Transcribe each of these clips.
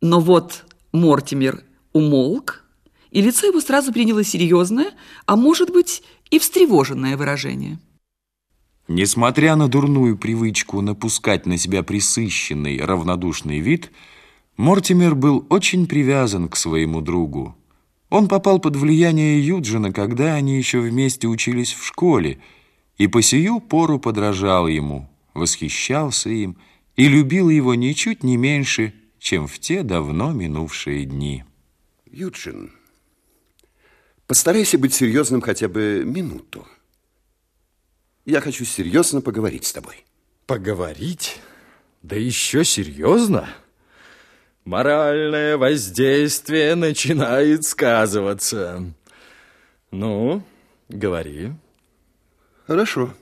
Но вот Мортимер умолк, и лицо его сразу приняло серьезное, а может быть и встревоженное выражение. Несмотря на дурную привычку напускать на себя присыщенный, равнодушный вид, Мортимер был очень привязан к своему другу. Он попал под влияние Юджина, когда они еще вместе учились в школе, и по сию пору подражал ему, восхищался им и любил его ничуть не меньше, чем в те давно минувшие дни. Юджин, постарайся быть серьезным хотя бы минуту. Я хочу серьезно поговорить с тобой. Поговорить? Да еще серьезно? Моральное воздействие начинает сказываться. Ну, говори. Хорошо.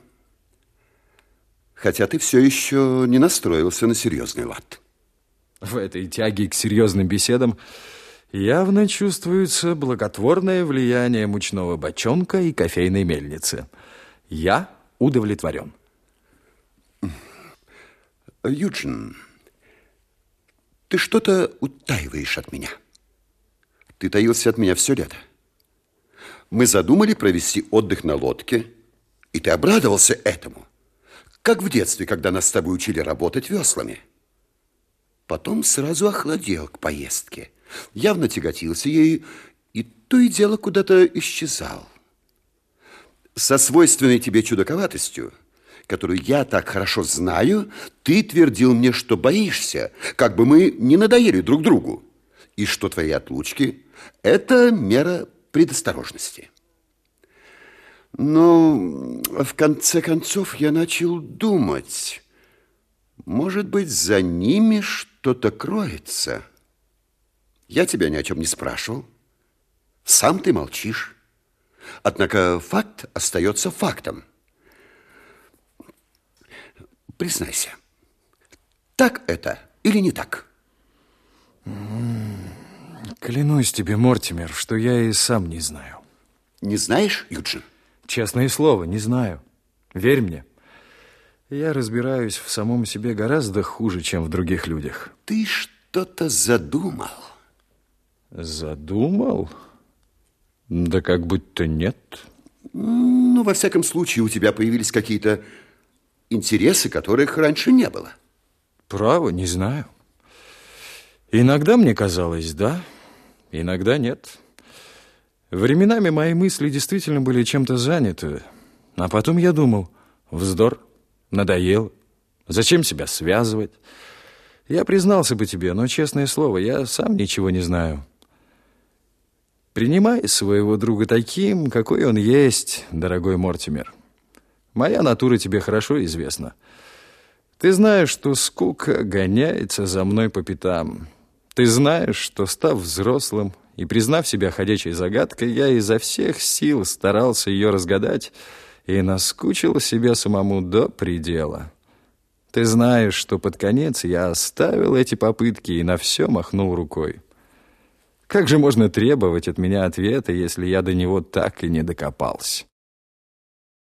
Хотя ты все еще не настроился на серьезный лад. В этой тяге к серьезным беседам явно чувствуется благотворное влияние мучного бочонка и кофейной мельницы. Я удовлетворен. Юджин, ты что-то утаиваешь от меня. Ты таился от меня все лето. Мы задумали провести отдых на лодке, и ты обрадовался этому, как в детстве, когда нас с тобой учили работать веслами. Потом сразу охладел к поездке, явно тяготился ею, и то и дело куда-то исчезал. Со свойственной тебе чудаковатостью, которую я так хорошо знаю, ты твердил мне, что боишься, как бы мы не надоели друг другу, и что твои отлучки – это мера предосторожности. Но в конце концов я начал думать, может быть, за ними что-то кроется. Я тебя ни о чем не спрашивал, сам ты молчишь. Однако факт остается фактом. Признайся, так это или не так? Клянусь тебе, Мортимер, что я и сам не знаю. Не знаешь, Юджин? Честное слово, не знаю. Верь мне. Я разбираюсь в самом себе гораздо хуже, чем в других людях. Ты что-то задумал. Задумал? Да как будто нет. Ну, во всяком случае, у тебя появились какие-то интересы, которых раньше не было. Право, не знаю. Иногда мне казалось, да, иногда нет. Временами мои мысли действительно были чем-то заняты, а потом я думал, вздор, надоел, зачем себя связывать? Я признался бы тебе, но, честное слово, я сам ничего не знаю. Принимай своего друга таким, какой он есть, дорогой Мортимер. Моя натура тебе хорошо известна. Ты знаешь, что скука гоняется за мной по пятам. Ты знаешь, что, став взрослым и признав себя ходячей загадкой, я изо всех сил старался ее разгадать и наскучил себя самому до предела. Ты знаешь, что под конец я оставил эти попытки и на все махнул рукой. Как же можно требовать от меня ответа, если я до него так и не докопался?